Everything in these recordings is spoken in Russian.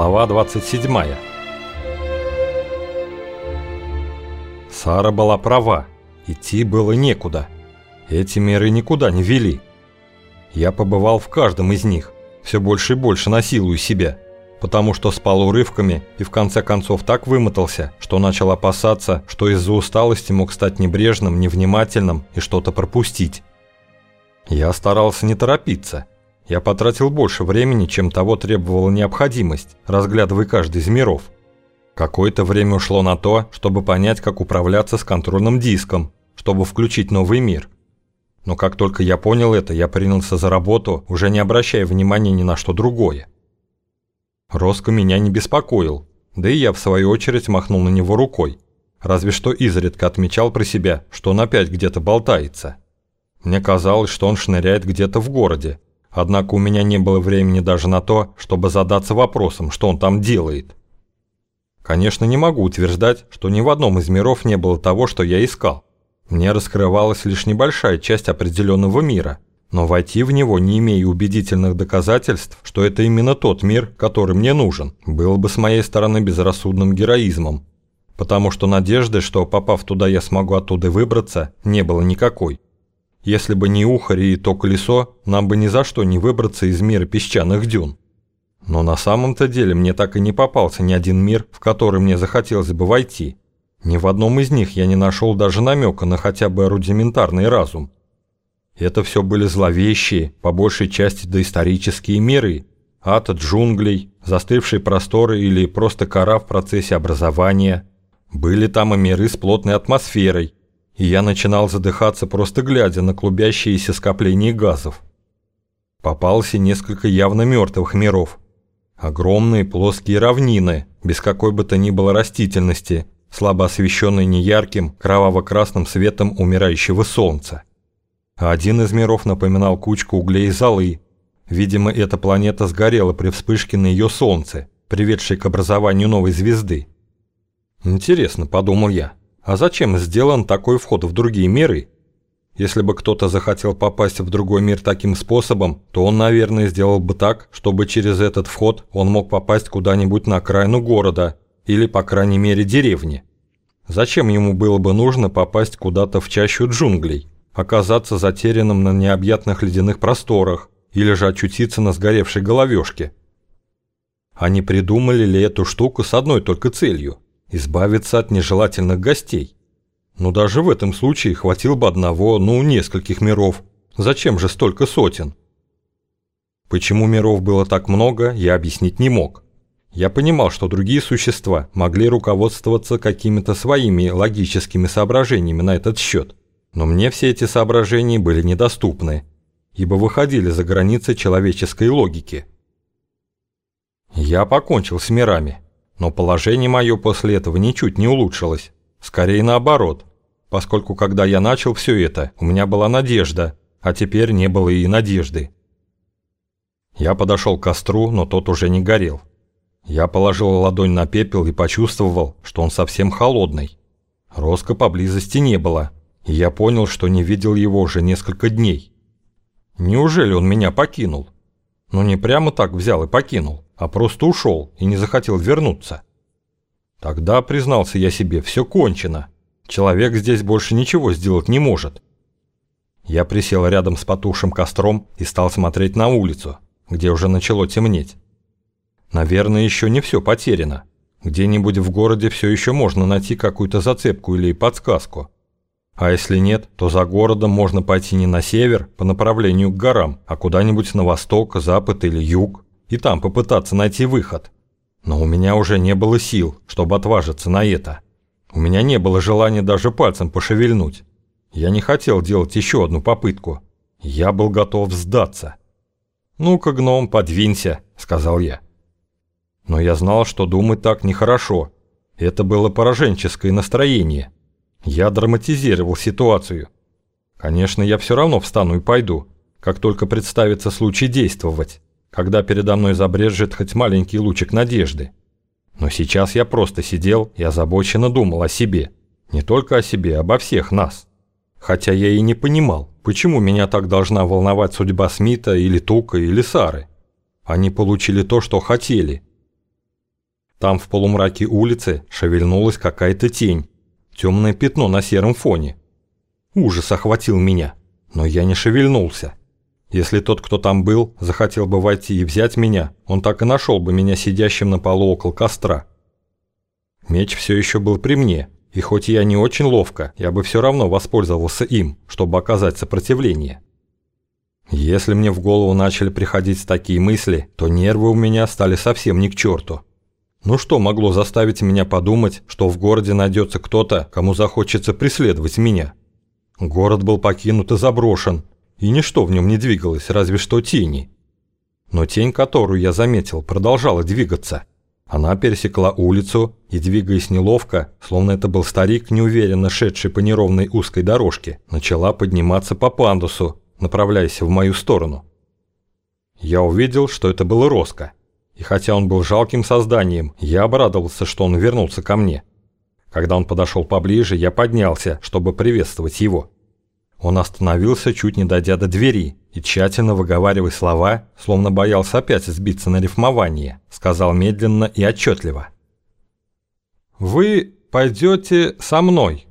Глава 27 Сара была права. Идти было некуда. Эти меры никуда не вели. Я побывал в каждом из них. Все больше и больше насилую себя. Потому что спал урывками и в конце концов так вымотался, что начал опасаться, что из-за усталости мог стать небрежным, невнимательным и что-то пропустить. Я старался не торопиться. Я потратил больше времени, чем того требовала необходимость, разглядывая каждый из миров. Какое-то время ушло на то, чтобы понять, как управляться с контрольным диском, чтобы включить новый мир. Но как только я понял это, я принялся за работу, уже не обращая внимания ни на что другое. Роско меня не беспокоил, да и я в свою очередь махнул на него рукой, разве что изредка отмечал про себя, что он опять где-то болтается. Мне казалось, что он шныряет где-то в городе, Однако у меня не было времени даже на то, чтобы задаться вопросом, что он там делает. Конечно, не могу утверждать, что ни в одном из миров не было того, что я искал. Мне раскрывалась лишь небольшая часть определенного мира, но войти в него, не имея убедительных доказательств, что это именно тот мир, который мне нужен, было бы с моей стороны безрассудным героизмом. Потому что надежды, что попав туда я смогу оттуда выбраться, не было никакой. Если бы не ухари и то колесо, нам бы ни за что не выбраться из мира песчаных дюн. Но на самом-то деле мне так и не попался ни один мир, в который мне захотелось бы войти. Ни в одном из них я не нашел даже намека на хотя бы рудиментарный разум. Это все были зловещие, по большей части доисторические миры, ад джунглей, застывшие просторы или просто кора в процессе образования. Были там и миры с плотной атмосферой, и я начинал задыхаться, просто глядя на клубящиеся скопления газов. Попался несколько явно мертвых миров. Огромные плоские равнины, без какой бы то ни было растительности, слабо освещенные неярким, кроваво-красным светом умирающего солнца. Один из миров напоминал кучку углей и золы. Видимо, эта планета сгорела при вспышке на ее солнце, приведшей к образованию новой звезды. Интересно, подумал я, а зачем сделан такой вход в другие миры? Если бы кто-то захотел попасть в другой мир таким способом, то он, наверное, сделал бы так, чтобы через этот вход он мог попасть куда-нибудь на окраину города или, по крайней мере, деревни. Зачем ему было бы нужно попасть куда-то в чащу джунглей, оказаться затерянным на необъятных ледяных просторах или же очутиться на сгоревшей головешке? Они придумали ли эту штуку с одной только целью – избавиться от нежелательных гостей. Но даже в этом случае хватило бы одного, ну, нескольких миров. Зачем же столько сотен? Почему миров было так много, я объяснить не мог. Я понимал, что другие существа могли руководствоваться какими-то своими логическими соображениями на этот счет. Но мне все эти соображения были недоступны, ибо выходили за границы человеческой логики. Я покончил с мирами. Но положение мое после этого ничуть не улучшилось. Скорее наоборот. Поскольку когда я начал все это, у меня была надежда, а теперь не было и надежды. Я подошел к костру, но тот уже не горел. Я положил ладонь на пепел и почувствовал, что он совсем холодный. Роска поблизости не было, и я понял, что не видел его уже несколько дней. Неужели он меня покинул? Ну не прямо так взял и покинул а просто ушел и не захотел вернуться. Тогда, признался я себе, все кончено. Человек здесь больше ничего сделать не может. Я присел рядом с потухшим костром и стал смотреть на улицу, где уже начало темнеть. Наверное, еще не все потеряно. Где-нибудь в городе все еще можно найти какую-то зацепку или подсказку. А если нет, то за городом можно пойти не на север, по направлению к горам, а куда-нибудь на восток, запад или юг и там попытаться найти выход. Но у меня уже не было сил, чтобы отважиться на это. У меня не было желания даже пальцем пошевельнуть. Я не хотел делать еще одну попытку. Я был готов сдаться. «Ну-ка, гном, подвинься», — сказал я. Но я знал, что думать так нехорошо. Это было пораженческое настроение. Я драматизировал ситуацию. Конечно, я все равно встану и пойду, как только представится случай действовать когда передо мной забрежет хоть маленький лучик надежды. Но сейчас я просто сидел и озабоченно думал о себе. Не только о себе, обо всех нас. Хотя я и не понимал, почему меня так должна волновать судьба Смита или Тука или Сары. Они получили то, что хотели. Там в полумраке улицы шевельнулась какая-то тень, темное пятно на сером фоне. Ужас охватил меня, но я не шевельнулся. Если тот, кто там был, захотел бы войти и взять меня, он так и нашел бы меня сидящим на полу около костра. Меч все еще был при мне, и хоть я не очень ловко, я бы все равно воспользовался им, чтобы оказать сопротивление. Если мне в голову начали приходить такие мысли, то нервы у меня стали совсем не к черту. Ну что могло заставить меня подумать, что в городе найдется кто-то, кому захочется преследовать меня? Город был покинут и заброшен, и ничто в нем не двигалось, разве что тени. Но тень, которую я заметил, продолжала двигаться. Она пересекла улицу и, двигаясь неловко, словно это был старик, неуверенно шедший по неровной узкой дорожке, начала подниматься по пандусу, направляясь в мою сторону. Я увидел, что это было Роско. И хотя он был жалким созданием, я обрадовался, что он вернулся ко мне. Когда он подошел поближе, я поднялся, чтобы приветствовать его. Он остановился, чуть не дойдя до двери, и тщательно выговаривая слова, словно боялся опять сбиться на рифмование, сказал медленно и отчетливо. «Вы пойдете со мной».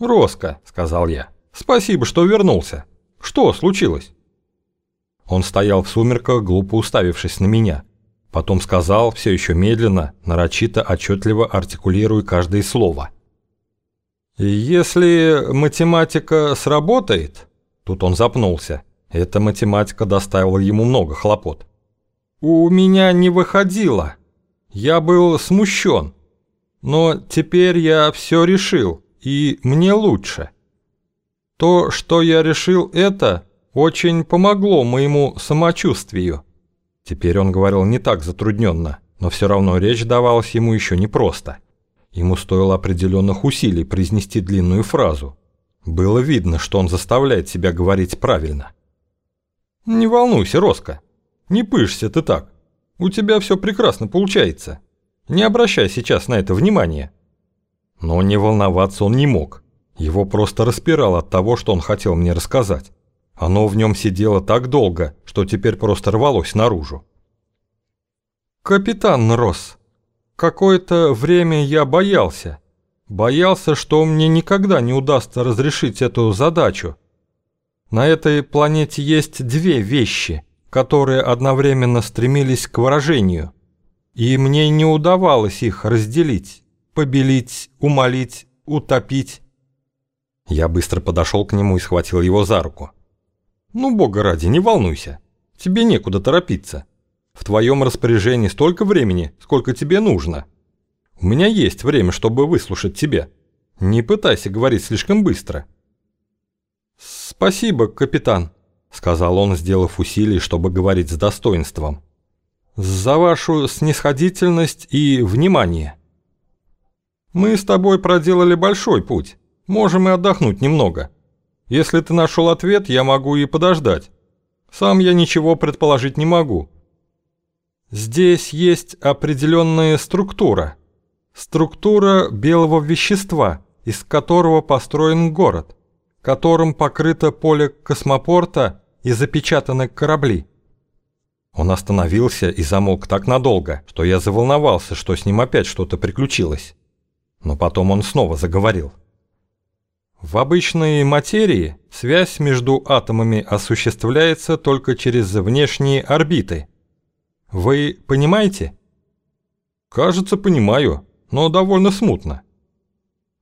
«Роско», — сказал я, — «спасибо, что вернулся. Что случилось?» Он стоял в сумерках, глупо уставившись на меня. Потом сказал, все еще медленно, нарочито, отчетливо артикулируя каждое слово — если математика сработает, тут он запнулся. Эта математика доставила ему много хлопот. У меня не выходило. Я был смущен. Но теперь я все решил, и мне лучше. То, что я решил это, очень помогло моему самочувствию. Теперь он говорил не так затрудненно, но все равно речь давалась ему еще непросто. Ему стоило определенных усилий произнести длинную фразу. Было видно, что он заставляет себя говорить правильно. «Не волнуйся, Роско. Не пышься ты так. У тебя все прекрасно получается. Не обращай сейчас на это внимания». Но не волноваться он не мог. Его просто распирало от того, что он хотел мне рассказать. Оно в нем сидело так долго, что теперь просто рвалось наружу. «Капитан Росс», Какое-то время я боялся. Боялся, что мне никогда не удастся разрешить эту задачу. На этой планете есть две вещи, которые одновременно стремились к выражению. И мне не удавалось их разделить, побелить, умолить, утопить. Я быстро подошел к нему и схватил его за руку. «Ну, бога ради, не волнуйся. Тебе некуда торопиться. В твоем распоряжении столько времени, сколько тебе нужно. У меня есть время, чтобы выслушать тебя. Не пытайся говорить слишком быстро». «Спасибо, капитан», — сказал он, сделав усилие, чтобы говорить с достоинством. «За вашу снисходительность и внимание. Мы с тобой проделали большой путь. Можем и отдохнуть немного. Если ты нашел ответ, я могу и подождать. Сам я ничего предположить не могу. Здесь есть определенная структура. Структура белого вещества, из которого построен город, которым покрыто поле космопорта и запечатаны корабли. Он остановился и замолк так надолго, что я заволновался, что с ним опять что-то приключилось. Но потом он снова заговорил. В обычной материи связь между атомами осуществляется только через внешние орбиты – вы понимаете? Кажется, понимаю, но довольно смутно.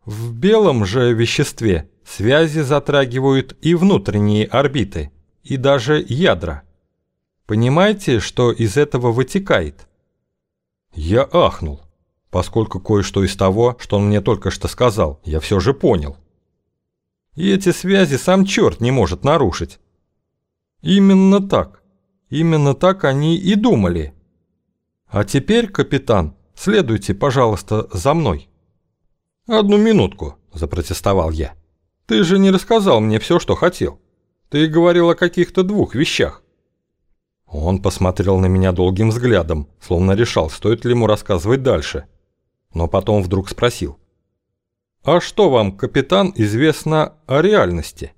В белом же веществе связи затрагивают и внутренние орбиты, и даже ядра. Понимаете, что из этого вытекает? Я ахнул, поскольку кое-что из того, что он мне только что сказал, я все же понял. И эти связи сам черт не может нарушить. Именно так. Именно так они и думали. А теперь, капитан, следуйте, пожалуйста, за мной. Одну минутку, запротестовал я. Ты же не рассказал мне все, что хотел. Ты говорил о каких-то двух вещах. Он посмотрел на меня долгим взглядом, словно решал, стоит ли ему рассказывать дальше. Но потом вдруг спросил. «А что вам, капитан, известно о реальности?»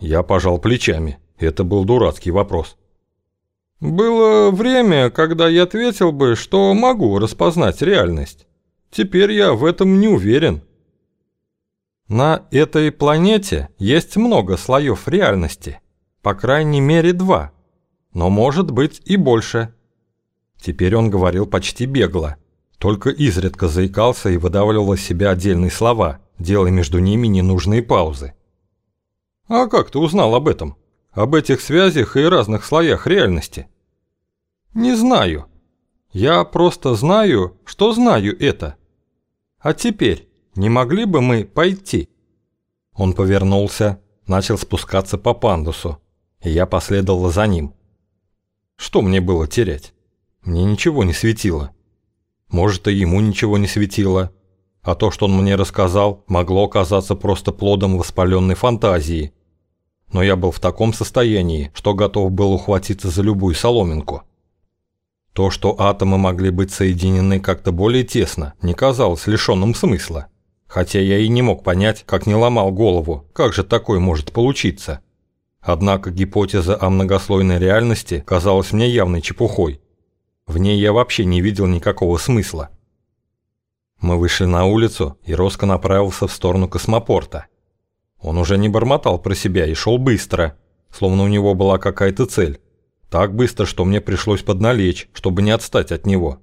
Я пожал плечами. Это был дурацкий вопрос. Было время, когда я ответил бы, что могу распознать реальность. Теперь я в этом не уверен. На этой планете есть много слоев реальности. По крайней мере два. Но может быть и больше. Теперь он говорил почти бегло. Только изредка заикался и выдавливал из себя отдельные слова, делая между ними ненужные паузы. «А как ты узнал об этом? Об этих связях и разных слоях реальности?» «Не знаю. Я просто знаю, что знаю это. А теперь не могли бы мы пойти?» Он повернулся, начал спускаться по пандусу, и я последовал за ним. Что мне было терять? Мне ничего не светило. Может, и ему ничего не светило. А то, что он мне рассказал, могло оказаться просто плодом воспаленной фантазии. Но я был в таком состоянии, что готов был ухватиться за любую соломинку. То, что атомы могли быть соединены как-то более тесно, не казалось лишенным смысла. Хотя я и не мог понять, как не ломал голову, как же такое может получиться. Однако гипотеза о многослойной реальности казалась мне явной чепухой. В ней я вообще не видел никакого смысла. Мы вышли на улицу, и Роско направился в сторону космопорта. Он уже не бормотал про себя и шел быстро, словно у него была какая-то цель. Так быстро, что мне пришлось подналечь, чтобы не отстать от него.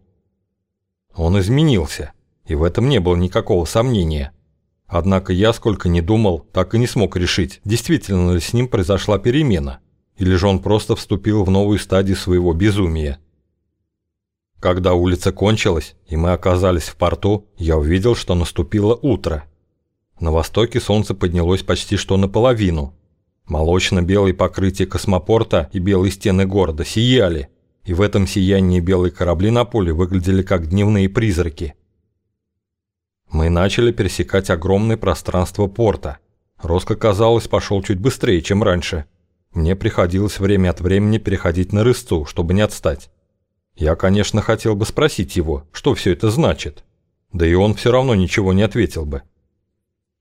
Он изменился, и в этом не было никакого сомнения. Однако я, сколько ни думал, так и не смог решить, действительно ли с ним произошла перемена, или же он просто вступил в новую стадию своего безумия. Когда улица кончилась, и мы оказались в порту, я увидел, что наступило утро. На востоке солнце поднялось почти что наполовину, Молочно-белые покрытия космопорта и белые стены города сияли, и в этом сиянии белые корабли на поле выглядели как дневные призраки. Мы начали пересекать огромное пространство порта. Роско, казалось, пошел чуть быстрее, чем раньше. Мне приходилось время от времени переходить на рысцу, чтобы не отстать. Я, конечно, хотел бы спросить его, что все это значит. Да и он все равно ничего не ответил бы.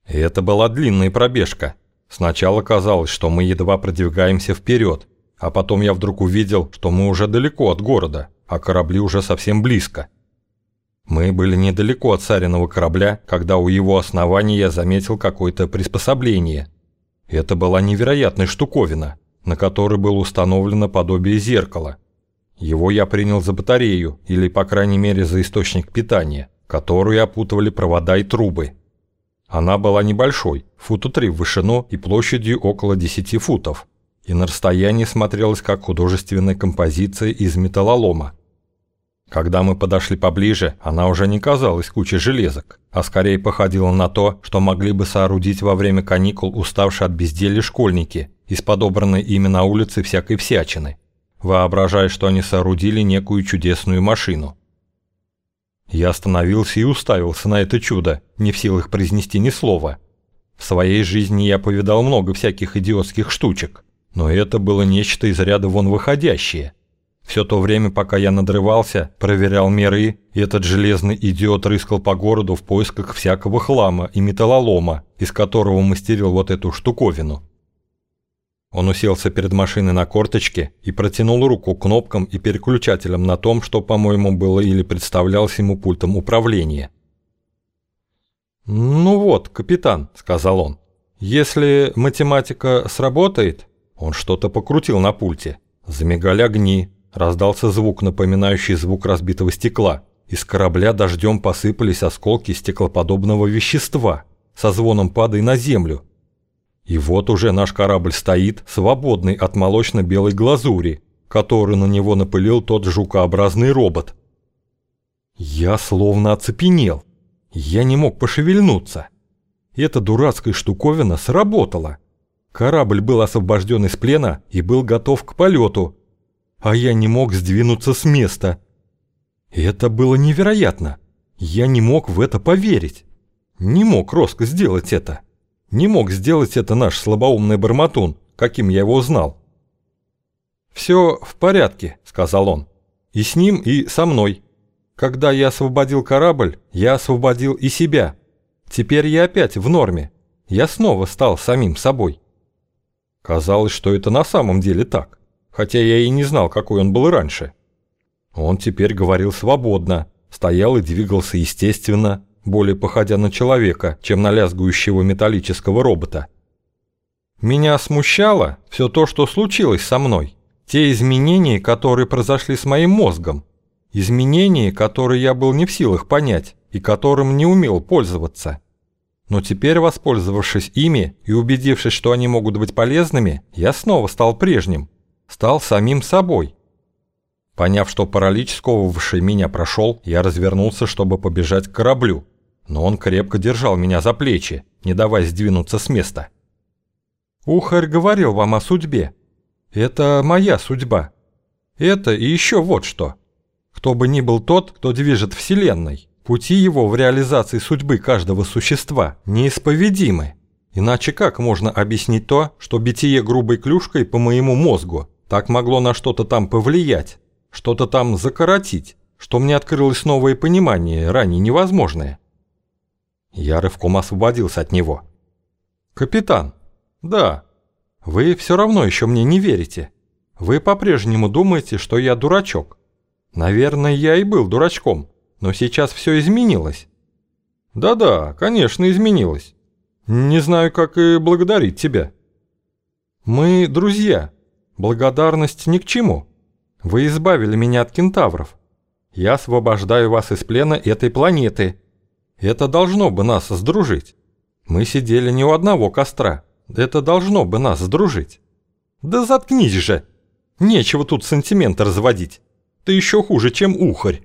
И это была длинная пробежка – Сначала казалось, что мы едва продвигаемся вперед, а потом я вдруг увидел, что мы уже далеко от города, а корабли уже совсем близко. Мы были недалеко от цариного корабля, когда у его основания я заметил какое-то приспособление. Это была невероятная штуковина, на которой было установлено подобие зеркала. Его я принял за батарею, или по крайней мере за источник питания, которую опутывали провода и трубы. Она была небольшой, фута три в вышину и площадью около 10 футов, и на расстоянии смотрелась как художественная композиция из металлолома. Когда мы подошли поближе, она уже не казалась кучей железок, а скорее походила на то, что могли бы соорудить во время каникул уставшие от безделья школьники из подобранной ими на улице всякой всячины, воображая, что они соорудили некую чудесную машину. Я остановился и уставился на это чудо, не в силах произнести ни слова. В своей жизни я повидал много всяких идиотских штучек, но это было нечто из ряда вон выходящее. Все то время, пока я надрывался, проверял миры, и этот железный идиот рыскал по городу в поисках всякого хлама и металлолома, из которого мастерил вот эту штуковину. Он уселся перед машиной на корточке и протянул руку к кнопкам и переключателям на том, что, по-моему, было или представлялось ему пультом управления. «Ну вот, капитан», — сказал он, — «если математика сработает...» Он что-то покрутил на пульте. Замигали огни, раздался звук, напоминающий звук разбитого стекла. Из корабля дождем посыпались осколки стеклоподобного вещества, со звоном падая на землю, и вот уже наш корабль стоит, свободный от молочно-белой глазури, которую на него напылил тот жукообразный робот. Я словно оцепенел. Я не мог пошевельнуться. Эта дурацкая штуковина сработала. Корабль был освобожден из плена и был готов к полету. А я не мог сдвинуться с места. Это было невероятно. Я не мог в это поверить. Не мог Роско сделать это. Не мог сделать это наш слабоумный Барматун, каким я его узнал. «Все в порядке», — сказал он. «И с ним, и со мной. Когда я освободил корабль, я освободил и себя. Теперь я опять в норме. Я снова стал самим собой». Казалось, что это на самом деле так. хотя я и не знал, какой он был раньше. Он теперь говорил свободно, стоял и двигался естественно, более походя на человека, чем на лязгующего металлического робота. Меня смущало все то, что случилось со мной, те изменения, которые произошли с моим мозгом, изменения, которые я был не в силах понять и которым не умел пользоваться. Но теперь, воспользовавшись ими и убедившись, что они могут быть полезными, я снова стал прежним, стал самим собой. Поняв, что паралич, сковывавший меня, прошел, я развернулся, чтобы побежать к кораблю, но он крепко держал меня за плечи, не давая сдвинуться с места. «Ухарь говорил вам о судьбе. Это моя судьба. Это и еще вот что. Кто бы ни был тот, кто движет Вселенной, пути его в реализации судьбы каждого существа неисповедимы. Иначе как можно объяснить то, что битие грубой клюшкой по моему мозгу так могло на что-то там повлиять, что-то там закоротить, что мне открылось новое понимание, ранее невозможное? Я рывком освободился от него. «Капитан, да, вы все равно еще мне не верите. Вы по-прежнему думаете, что я дурачок. Наверное, я и был дурачком, но сейчас все изменилось». «Да-да, конечно, изменилось. Не знаю, как и благодарить тебя». «Мы друзья», Благодарность ни к чему. Вы избавили меня от кентавров. Я освобождаю вас из плена этой планеты. Это должно бы нас сдружить. Мы сидели не у одного костра. Это должно бы нас сдружить. Да заткнись же. Нечего тут сантименты разводить. Ты еще хуже, чем ухарь.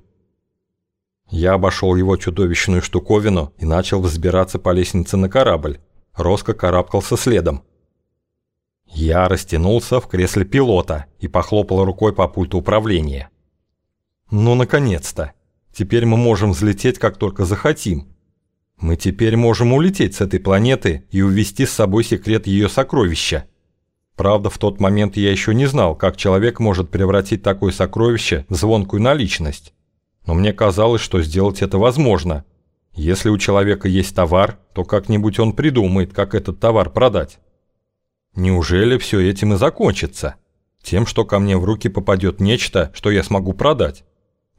Я обошел его чудовищную штуковину и начал взбираться по лестнице на корабль. Роско карабкался следом. Я растянулся в кресле пилота и похлопал рукой по пульту управления. Ну, наконец-то! Теперь мы можем взлететь, как только захотим. Мы теперь можем улететь с этой планеты и увезти с собой секрет ее сокровища. Правда, в тот момент я еще не знал, как человек может превратить такое сокровище в звонкую наличность. Но мне казалось, что сделать это возможно. Если у человека есть товар, то как-нибудь он придумает, как этот товар продать. Неужели все этим и закончится? Тем, что ко мне в руки попадет нечто, что я смогу продать.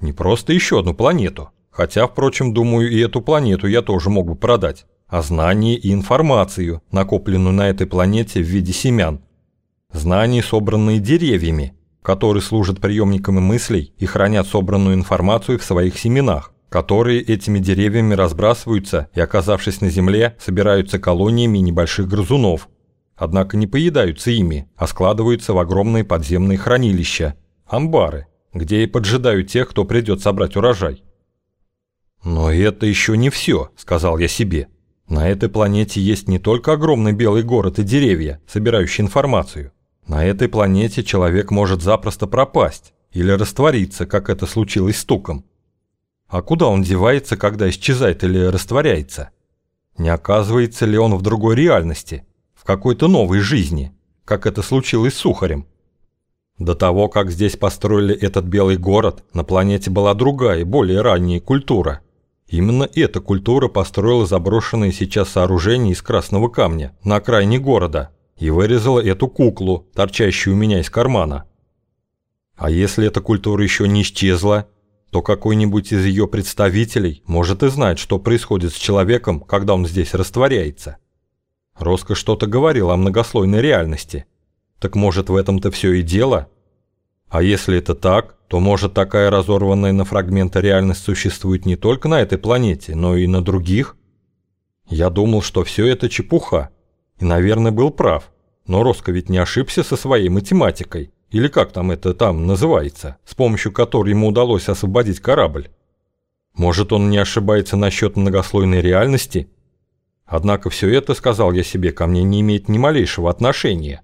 Не просто еще одну планету. Хотя, впрочем, думаю, и эту планету я тоже могу продать. А знания и информацию, накопленную на этой планете в виде семян. Знания, собранные деревьями, которые служат приемниками мыслей и хранят собранную информацию в своих семенах, которые этими деревьями разбрасываются и, оказавшись на Земле, собираются колониями небольших грызунов, однако не поедаются ими, а складываются в огромные подземные хранилища, амбары, где и поджидают тех, кто придет собрать урожай. «Но это еще не все», — сказал я себе. «На этой планете есть не только огромный белый город и деревья, собирающие информацию. На этой планете человек может запросто пропасть или раствориться, как это случилось с Туком. А куда он девается, когда исчезает или растворяется? Не оказывается ли он в другой реальности?» в какой-то новой жизни, как это случилось с Сухарем. До того, как здесь построили этот белый город, на планете была другая, более ранняя культура. Именно эта культура построила заброшенное сейчас сооружение из красного камня на окраине города и вырезала эту куклу, торчащую у меня из кармана. А если эта культура еще не исчезла, то какой-нибудь из ее представителей может и знать, что происходит с человеком, когда он здесь растворяется. Роско что-то говорил о многослойной реальности. Так может в этом-то все и дело? А если это так, то может такая разорванная на фрагменты реальность существует не только на этой планете, но и на других? Я думал, что все это чепуха. И, наверное, был прав. Но Роско ведь не ошибся со своей математикой. Или как там это там называется, с помощью которой ему удалось освободить корабль. Может, он не ошибается насчет многослойной реальности – Однако все это, сказал я себе, ко мне не имеет ни малейшего отношения.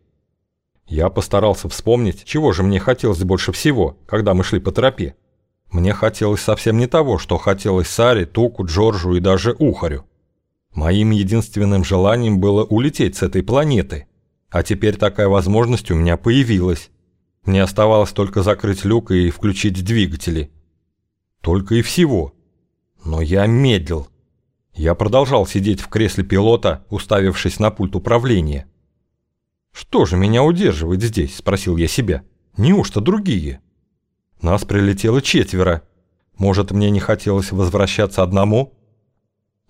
Я постарался вспомнить, чего же мне хотелось больше всего, когда мы шли по тропе. Мне хотелось совсем не того, что хотелось Саре, Туку, Джорджу и даже Ухарю. Моим единственным желанием было улететь с этой планеты. А теперь такая возможность у меня появилась. Мне оставалось только закрыть люк и включить двигатели. Только и всего. Но я медлил. Я продолжал сидеть в кресле пилота, уставившись на пульт управления. «Что же меня удерживает здесь?» – спросил я себя. Неужто другие? Нас прилетело четверо. Может, мне не хотелось возвращаться одному?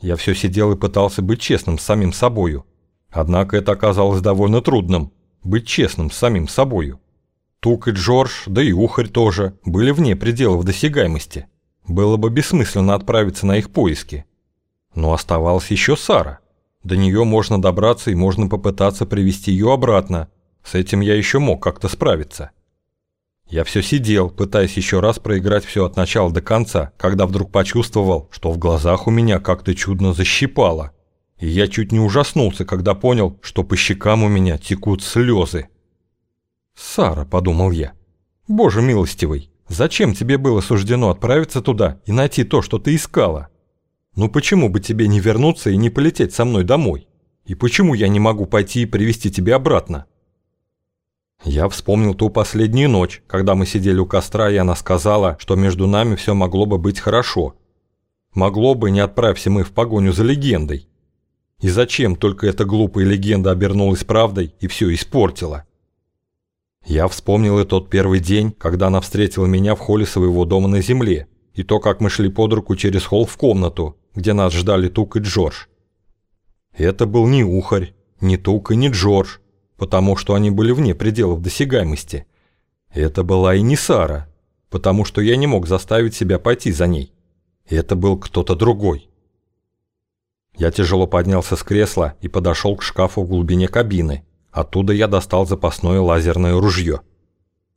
Я все сидел и пытался быть честным с самим собою. Однако это оказалось довольно трудным – быть честным с самим собою. Тук и Джордж, да и Ухарь тоже, были вне пределов досягаемости. Было бы бессмысленно отправиться на их поиски. Но оставалась еще Сара. До нее можно добраться и можно попытаться привести ее обратно. С этим я еще мог как-то справиться. Я все сидел, пытаясь еще раз проиграть все от начала до конца, когда вдруг почувствовал, что в глазах у меня как-то чудно защипало. И я чуть не ужаснулся, когда понял, что по щекам у меня текут слезы. «Сара», — подумал я, — «боже милостивый, зачем тебе было суждено отправиться туда и найти то, что ты искала? Ну почему бы тебе не вернуться и не полететь со мной домой? И почему я не могу пойти и привести тебя обратно?» Я вспомнил ту последнюю ночь, когда мы сидели у костра, и она сказала, что между нами все могло бы быть хорошо. Могло бы, не отправься мы в погоню за легендой. И зачем только эта глупая легенда обернулась правдой и все испортила? Я вспомнил и тот первый день, когда она встретила меня в холле своего дома на земле, и то, как мы шли под руку через холл в комнату, где нас ждали Тук и Джордж. Это был не Ухарь, не Тук и не Джордж, потому что они были вне пределов досягаемости. Это была и не Сара, потому что я не мог заставить себя пойти за ней. Это был кто-то другой. Я тяжело поднялся с кресла и подошел к шкафу в глубине кабины. Оттуда я достал запасное лазерное ружье.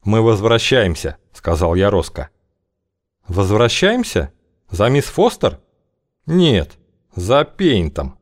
«Мы возвращаемся», — сказал я Роско. «Возвращаемся? За мисс Фостер?» «Нет, за Пейнтом».